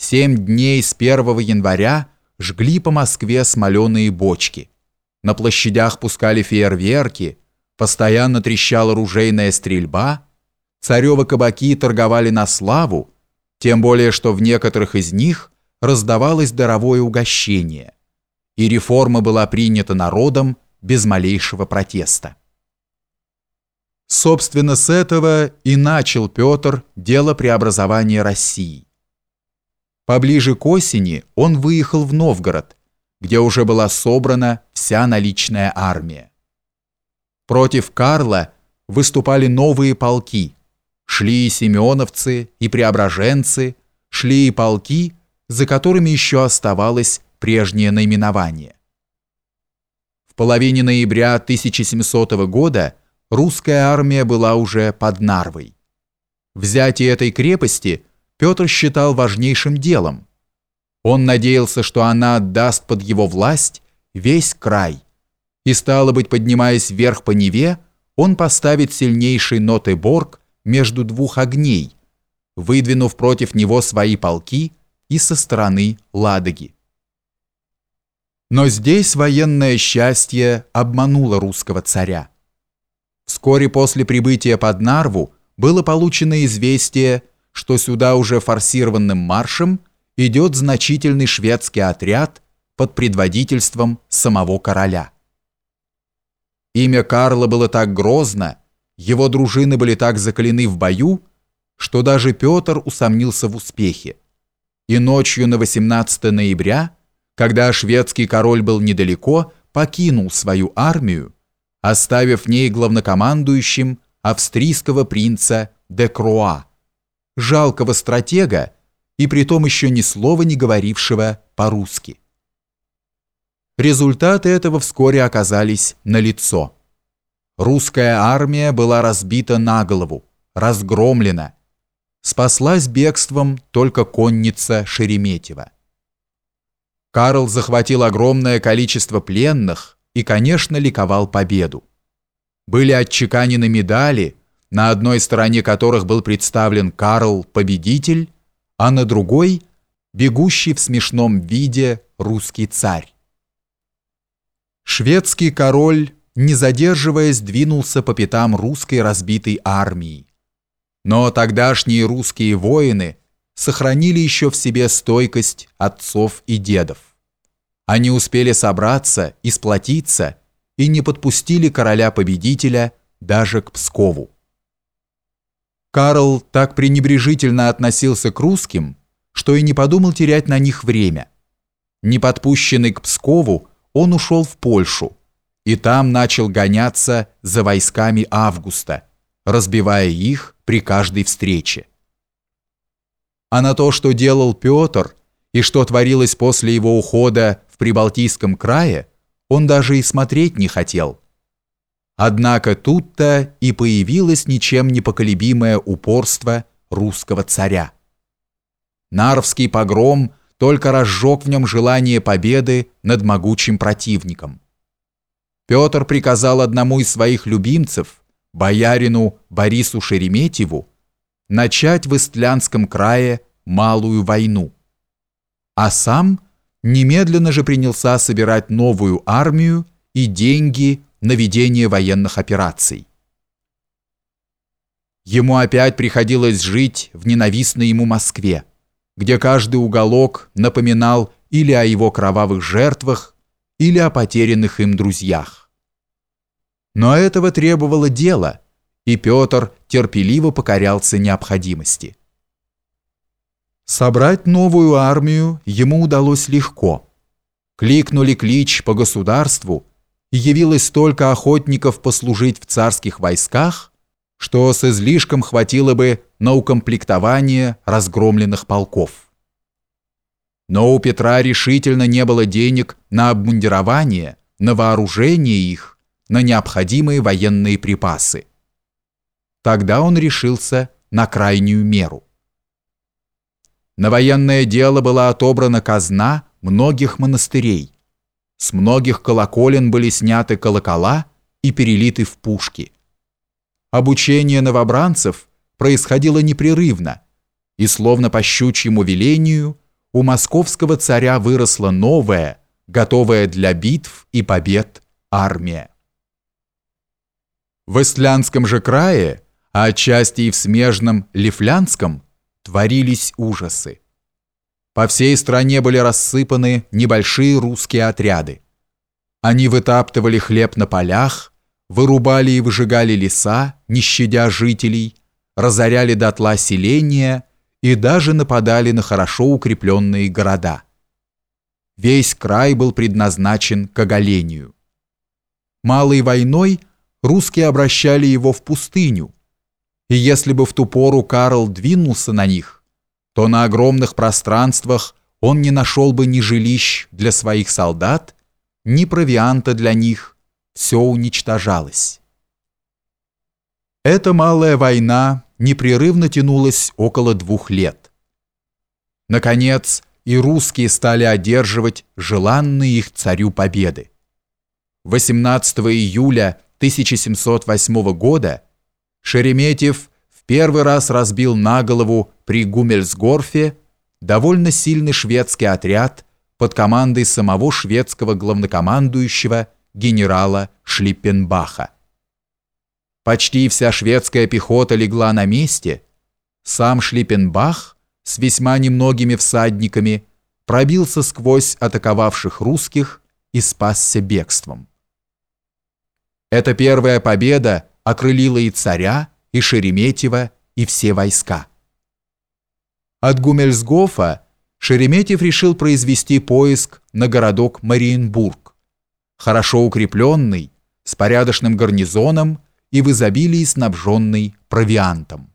семь дней с 1 января жгли по Москве смоленые бочки. На площадях пускали фейерверки, постоянно трещала ружейная стрельба, царевы кабаки торговали на славу, тем более что в некоторых из них раздавалось даровое угощение, и реформа была принята народом без малейшего протеста. Собственно, с этого и начал Петр дело преобразования России. Поближе к осени он выехал в Новгород, где уже была собрана вся наличная армия. Против Карла выступали новые полки. Шли и семеновцы, и преображенцы, шли и полки, за которыми еще оставалось прежнее наименование. В половине ноября 1700 года русская армия была уже под Нарвой. Взятие этой крепости Петр считал важнейшим делом. Он надеялся, что она отдаст под его власть весь край. И стало быть, поднимаясь вверх по Неве, он поставит сильнейший Нотеборг между двух огней, выдвинув против него свои полки и со стороны Ладоги. Но здесь военное счастье обмануло русского царя. Вскоре после прибытия под Нарву было получено известие, что сюда уже форсированным маршем идет значительный шведский отряд под предводительством самого короля. Имя Карла было так грозно, его дружины были так закалены в бою, что даже Петр усомнился в успехе. И ночью на 18 ноября, когда шведский король был недалеко, покинул свою армию, оставив в ней главнокомандующим австрийского принца де Круа, жалкого стратега и притом еще ни слова не говорившего по-русски. Результаты этого вскоре оказались налицо. Русская армия была разбита на голову, разгромлена. Спаслась бегством только конница Шереметьева. Карл захватил огромное количество пленных, и, конечно, ликовал победу. Были отчеканены медали, на одной стороне которых был представлен Карл победитель, а на другой бегущий в смешном виде русский царь. Шведский король, не задерживаясь, двинулся по пятам русской разбитой армии. Но тогдашние русские воины сохранили еще в себе стойкость отцов и дедов. Они успели собраться и сплотиться и не подпустили короля-победителя даже к Пскову. Карл так пренебрежительно относился к русским, что и не подумал терять на них время. Не подпущенный к Пскову, он ушел в Польшу и там начал гоняться за войсками Августа, разбивая их при каждой встрече. А на то, что делал Петр и что творилось после его ухода Прибалтийском крае он даже и смотреть не хотел. Однако тут-то и появилось ничем не поколебимое упорство русского царя. Нарвский погром только разжег в нем желание победы над могучим противником. Петр приказал одному из своих любимцев, боярину Борису Шереметьеву, начать в Истлянском крае малую войну. А сам – немедленно же принялся собирать новую армию и деньги на ведение военных операций. Ему опять приходилось жить в ненавистной ему Москве, где каждый уголок напоминал или о его кровавых жертвах, или о потерянных им друзьях. Но этого требовало дело, и Петр терпеливо покорялся необходимости. Собрать новую армию ему удалось легко. Кликнули клич по государству, явилось столько охотников послужить в царских войсках, что с излишком хватило бы на укомплектование разгромленных полков. Но у Петра решительно не было денег на обмундирование, на вооружение их, на необходимые военные припасы. Тогда он решился на крайнюю меру. На военное дело была отобрана казна многих монастырей. С многих колоколен были сняты колокола и перелиты в пушки. Обучение новобранцев происходило непрерывно, и словно по щучьему велению у московского царя выросла новая, готовая для битв и побед армия. В Истлянском же крае, а отчасти и в смежном Лифлянском, творились ужасы. По всей стране были рассыпаны небольшие русские отряды. Они вытаптывали хлеб на полях, вырубали и выжигали леса, не щадя жителей, разоряли дотла селения и даже нападали на хорошо укрепленные города. Весь край был предназначен к оголению. Малой войной русские обращали его в пустыню, и если бы в ту пору Карл двинулся на них, то на огромных пространствах он не нашел бы ни жилищ для своих солдат, ни провианта для них, все уничтожалось. Эта малая война непрерывно тянулась около двух лет. Наконец, и русские стали одерживать желанные их царю победы. 18 июля 1708 года Шереметьев в первый раз разбил на голову при Гумельсгорфе довольно сильный шведский отряд под командой самого шведского главнокомандующего генерала Шлиппенбаха. Почти вся шведская пехота легла на месте. Сам Шлиппенбах с весьма немногими всадниками пробился сквозь атаковавших русских и спасся бегством. Эта первая победа окрылила и царя, и Шереметьева, и все войска. От Гумельсгофа Шереметьев решил произвести поиск на городок Мариенбург, хорошо укрепленный, с порядочным гарнизоном и в изобилии снабженный провиантом.